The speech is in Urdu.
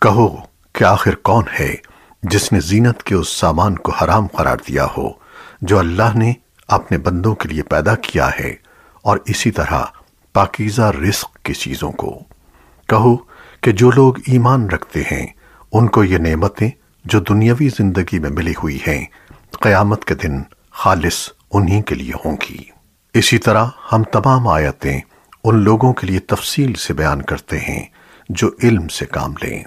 کہو کہ آخر کون ہے جس نے زینت کے اس سامان کو حرام قرار دیا ہو، جو اللہ نے اپنے بندوں کے لیے پیدا کیا ہے، اور اسی طرح پاکیزہ رزق کی چیزوں کو۔ کہو کہ جو لوگ ایمان رکھتے ہیں، ان کو یہ نعمتیں جو دنیاوی زندگی میں ملی ہوئی ہیں، قیامت کے دن خالص انہی کے لیے ہوں گی۔ اسی طرح ہم تمام آیتیں ان لوگوں کے لیے تفصیل سے بیان کرتے ہیں جو علم سے کام لیں۔